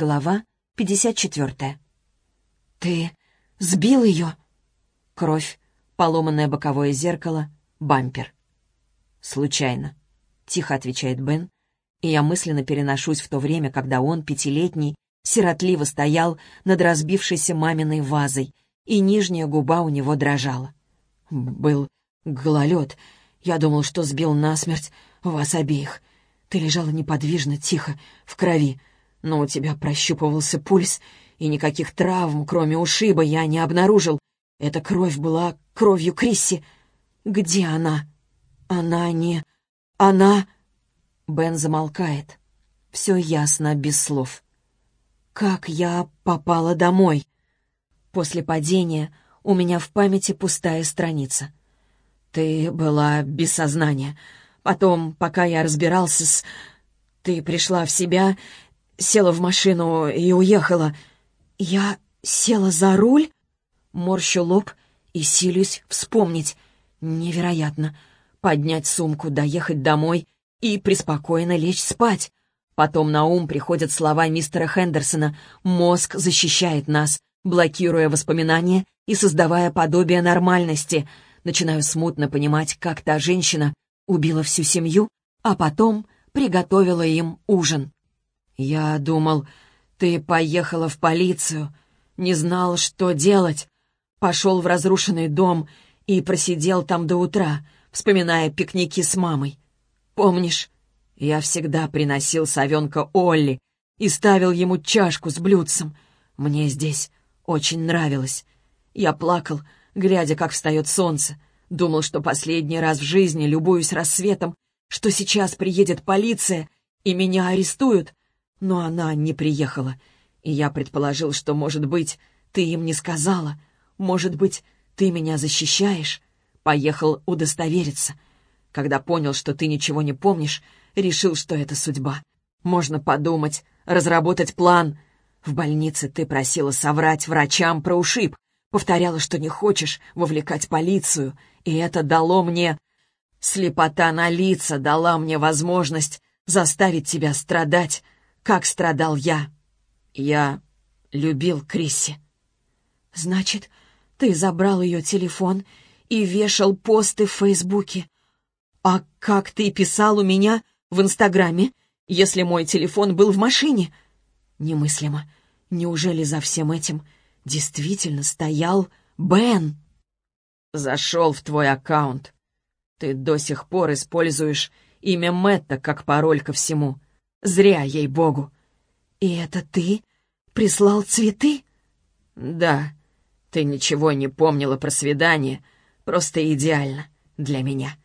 Глава 54. «Ты сбил ее?» Кровь, поломанное боковое зеркало, бампер. «Случайно», — тихо отвечает Бен, и я мысленно переношусь в то время, когда он, пятилетний, сиротливо стоял над разбившейся маминой вазой, и нижняя губа у него дрожала. «Был гололед. Я думал, что сбил насмерть вас обеих. Ты лежала неподвижно, тихо, в крови но у тебя прощупывался пульс, и никаких травм, кроме ушиба, я не обнаружил. Эта кровь была кровью Крисси. Где она? Она не... Она... Бен замолкает. Все ясно, без слов. Как я попала домой? После падения у меня в памяти пустая страница. Ты была без сознания. Потом, пока я разбирался с... Ты пришла в себя села в машину и уехала. Я села за руль, морщу лоб и силюсь вспомнить. Невероятно. Поднять сумку, доехать домой и преспокойно лечь спать. Потом на ум приходят слова мистера Хендерсона «Мозг защищает нас», блокируя воспоминания и создавая подобие нормальности. Начинаю смутно понимать, как та женщина убила всю семью, а потом приготовила им ужин. «Я думал, ты поехала в полицию, не знал, что делать. Пошел в разрушенный дом и просидел там до утра, вспоминая пикники с мамой. Помнишь, я всегда приносил совенка Олли и ставил ему чашку с блюдцем. Мне здесь очень нравилось. Я плакал, глядя, как встает солнце. Думал, что последний раз в жизни любуюсь рассветом, что сейчас приедет полиция и меня арестуют, но она не приехала, и я предположил, что, может быть, ты им не сказала. Может быть, ты меня защищаешь. Поехал удостовериться. Когда понял, что ты ничего не помнишь, решил, что это судьба. Можно подумать, разработать план. В больнице ты просила соврать врачам про ушиб, повторяла, что не хочешь вовлекать полицию, и это дало мне... Слепота на лица дала мне возможность заставить тебя страдать, как страдал я. Я любил Крисси. Значит, ты забрал ее телефон и вешал посты в Фейсбуке. А как ты писал у меня в Инстаграме, если мой телефон был в машине? Немыслимо. Неужели за всем этим действительно стоял Бен? Зашел в твой аккаунт. Ты до сих пор используешь имя Мэтта как пароль ко всему. Зря, ей-богу. И это ты прислал цветы? Да. Ты ничего не помнила про свидание. Просто идеально для меня.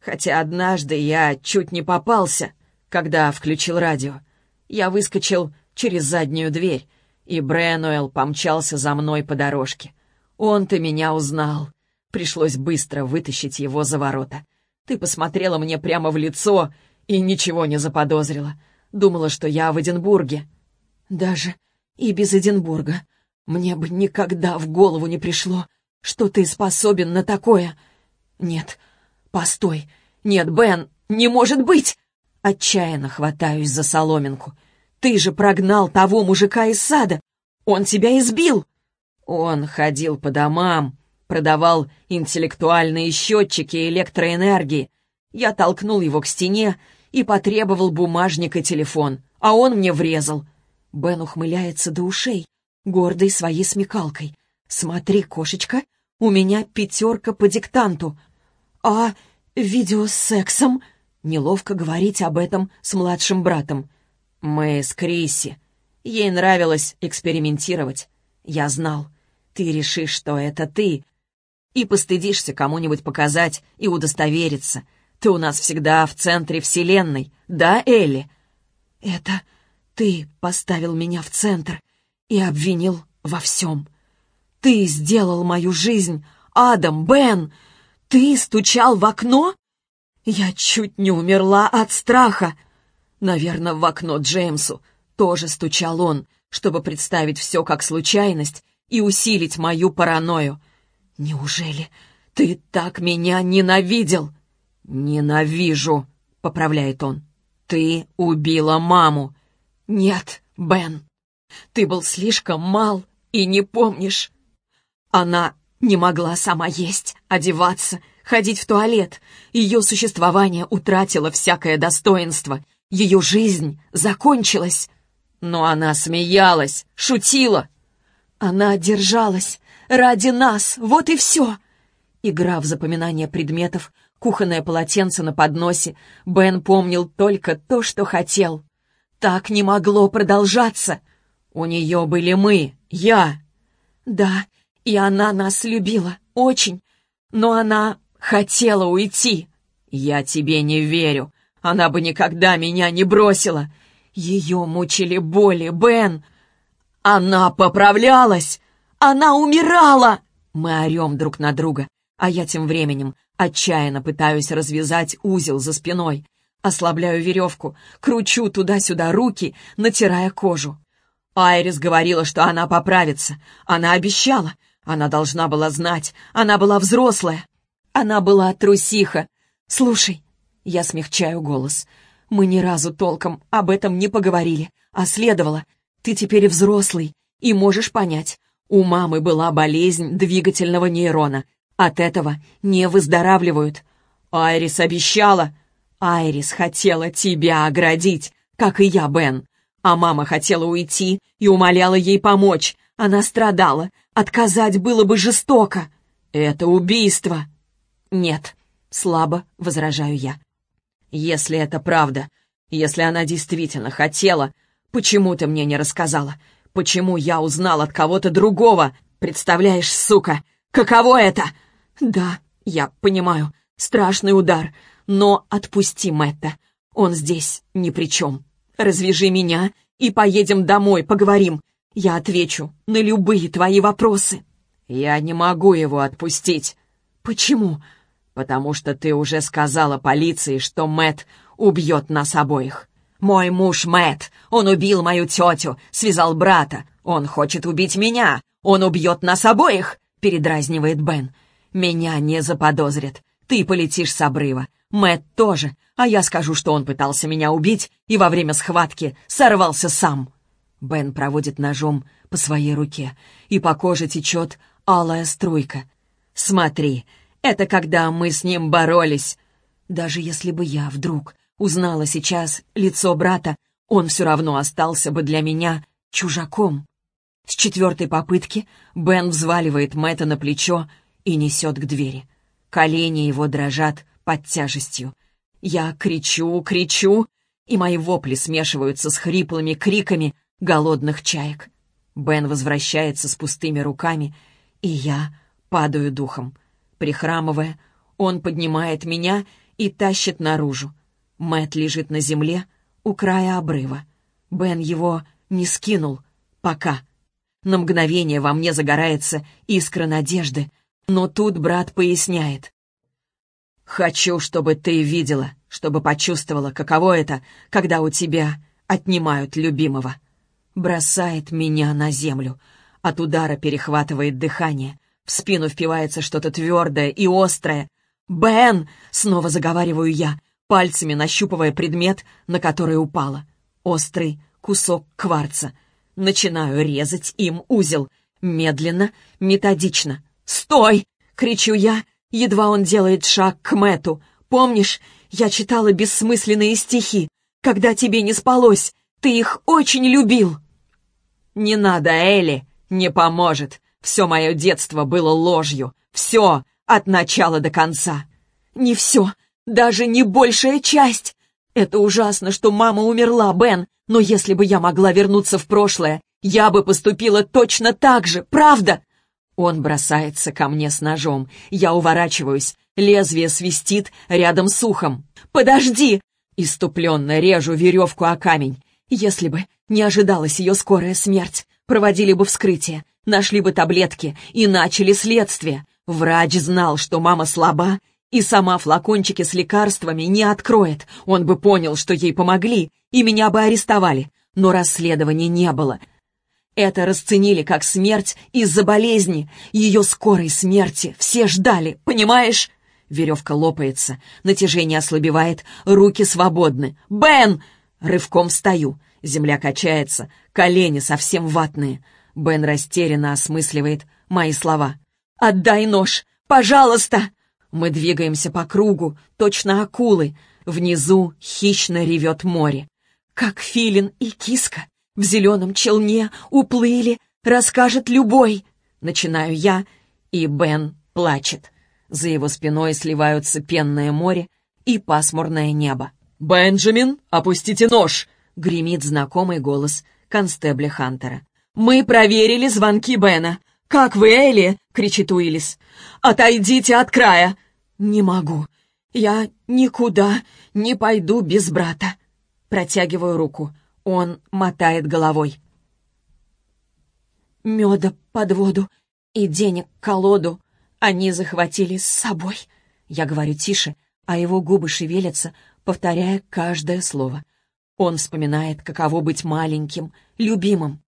Хотя однажды я чуть не попался, когда включил радио. Я выскочил через заднюю дверь, и Брэнуэлл помчался за мной по дорожке. Он-то меня узнал. Пришлось быстро вытащить его за ворота. Ты посмотрела мне прямо в лицо и ничего не заподозрила. Думала, что я в Эдинбурге. Даже и без Эдинбурга. Мне бы никогда в голову не пришло, что ты способен на такое. Нет, постой. Нет, Бен, не может быть! Отчаянно хватаюсь за соломинку. Ты же прогнал того мужика из сада. Он тебя избил. Он ходил по домам, продавал интеллектуальные счетчики электроэнергии. Я толкнул его к стене и потребовал бумажник и телефон, а он мне врезал. Бен ухмыляется до ушей, гордый своей смекалкой. «Смотри, кошечка, у меня пятерка по диктанту. А видео с сексом?» Неловко говорить об этом с младшим братом. «Мы с Крисси. Ей нравилось экспериментировать. Я знал. Ты решишь, что это ты. И постыдишься кому-нибудь показать и удостовериться. Ты у нас всегда в центре вселенной, да, Элли?» «Это ты поставил меня в центр и обвинил во всем. Ты сделал мою жизнь, Адам, Бен! Ты стучал в окно? Я чуть не умерла от страха. Наверное, в окно Джеймсу тоже стучал он, чтобы представить все как случайность и усилить мою паранойю. Неужели ты так меня ненавидел?» «Ненавижу», — поправляет он. «Ты убила маму». «Нет, Бен, Ты был слишком мал и не помнишь. Она не могла сама есть, одеваться, ходить в туалет. Ее существование утратило всякое достоинство. Ее жизнь закончилась. Но она смеялась, шутила. Она держалась ради нас, вот и все. Игра в запоминание предметов, кухонное полотенце на подносе. Бен помнил только то, что хотел. Так не могло продолжаться. У нее были мы, я. Да, и она нас любила, очень. Но она хотела уйти. Я тебе не верю. Она бы никогда меня не бросила. Ее мучили боли, Бен. Она поправлялась. Она умирала. Мы орем друг на друга, а я тем временем отчаянно пытаюсь развязать узел за спиной. Ослабляю веревку, кручу туда-сюда руки, натирая кожу. Айрис говорила, что она поправится. Она обещала. Она должна была знать. Она была взрослая. Она была трусиха. Слушай, я смягчаю голос. Мы ни разу толком об этом не поговорили, а следовало. Ты теперь взрослый и можешь понять. У мамы была болезнь двигательного нейрона. От этого не выздоравливают. Айрис обещала. Айрис хотела тебя оградить, как и я, Бен. А мама хотела уйти и умоляла ей помочь. Она страдала. Отказать было бы жестоко. Это убийство. Нет, слабо возражаю я. Если это правда, если она действительно хотела, почему ты мне не рассказала? Почему я узнал от кого-то другого? Представляешь, сука, каково это? Да, я понимаю, страшный удар, но отпусти Мэтта. Он здесь ни при чем. Развяжи меня и поедем домой, поговорим. Я отвечу на любые твои вопросы». «Я не могу его отпустить». «Почему?» «Потому что ты уже сказала полиции, что Мэт убьет нас обоих». «Мой муж Мэт, он убил мою тетю, связал брата. Он хочет убить меня. Он убьет нас обоих», — передразнивает Бен. «Меня не заподозрят. Ты полетишь с обрыва. Мэт тоже, а я скажу, что он пытался меня убить и во время схватки сорвался сам». Бен проводит ножом по своей руке, и по коже течет алая струйка. «Смотри, это когда мы с ним боролись. Даже если бы я вдруг узнала сейчас лицо брата, он все равно остался бы для меня чужаком». С четвертой попытки Бен взваливает Мэтта на плечо и несет к двери. Колени его дрожат под тяжестью. Я кричу, кричу, и мои вопли смешиваются с хриплыми криками голодных чаек. Бен возвращается с пустыми руками, и я падаю духом. Прихрамывая, он поднимает меня и тащит наружу. Мэт лежит на земле у края обрыва. Бен его не скинул. Пока. На мгновение во мне загорается искра надежды, но тут брат поясняет. «Хочу, чтобы ты видела, чтобы почувствовала, каково это, когда у тебя отнимают любимого». Бросает меня на землю. От удара перехватывает дыхание. В спину впивается что-то твердое и острое. «Бен!» — снова заговариваю я, пальцами нащупывая предмет, на который упала. Острый кусок кварца. Начинаю резать им узел. Медленно, методично. «Стой!» — кричу я, Едва он делает шаг к Мэту. Помнишь, я читала бессмысленные стихи. Когда тебе не спалось, ты их очень любил. Не надо, Элли, не поможет. Все мое детство было ложью. Все, от начала до конца. Не все, даже не большая часть. Это ужасно, что мама умерла, Бен, но если бы я могла вернуться в прошлое, я бы поступила точно так же, правда? Он бросается ко мне с ножом. Я уворачиваюсь. Лезвие свистит рядом с ухом. «Подожди!» Иступленно режу веревку о камень. Если бы не ожидалась ее скорая смерть, проводили бы вскрытие, нашли бы таблетки и начали следствие. Врач знал, что мама слаба, и сама флакончики с лекарствами не откроет. Он бы понял, что ей помогли, и меня бы арестовали. Но расследования не было. Это расценили как смерть из-за болезни, ее скорой смерти. Все ждали, понимаешь? Веревка лопается, натяжение ослабевает, руки свободны. «Бен!» Рывком встаю. Земля качается, колени совсем ватные. Бен растерянно осмысливает мои слова. «Отдай нож! Пожалуйста!» Мы двигаемся по кругу, точно акулы. Внизу хищно ревет море. Как филин и киска в зеленом челне уплыли, расскажет любой. Начинаю я, и Бен плачет. За его спиной сливаются пенное море и пасмурное небо. «Бенджамин, опустите нож!» — гремит знакомый голос констебля Хантера. «Мы проверили звонки Бена. Как вы, Элли?» — кричит Уиллис. «Отойдите от края!» «Не могу. Я никуда не пойду без брата». Протягиваю руку. Он мотает головой. Меда под воду и денег колоду они захватили с собой. Я говорю тише, а его губы шевелятся, повторяя каждое слово. Он вспоминает, каково быть маленьким, любимым.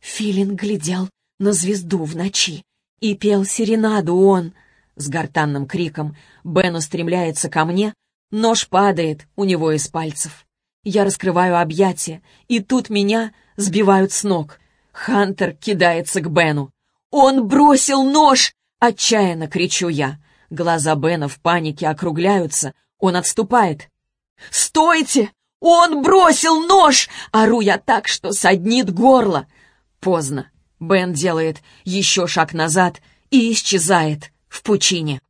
Филин глядел на звезду в ночи и пел серенаду он. С гортанным криком Бен устремляется ко мне, нож падает у него из пальцев. Я раскрываю объятия, и тут меня сбивают с ног. Хантер кидается к Бену. «Он бросил нож!» — отчаянно кричу я. Глаза Бена в панике округляются. Он отступает. «Стойте! Он бросил нож!» Ору я так, что саднит горло. Поздно. Бен делает еще шаг назад и исчезает в пучине.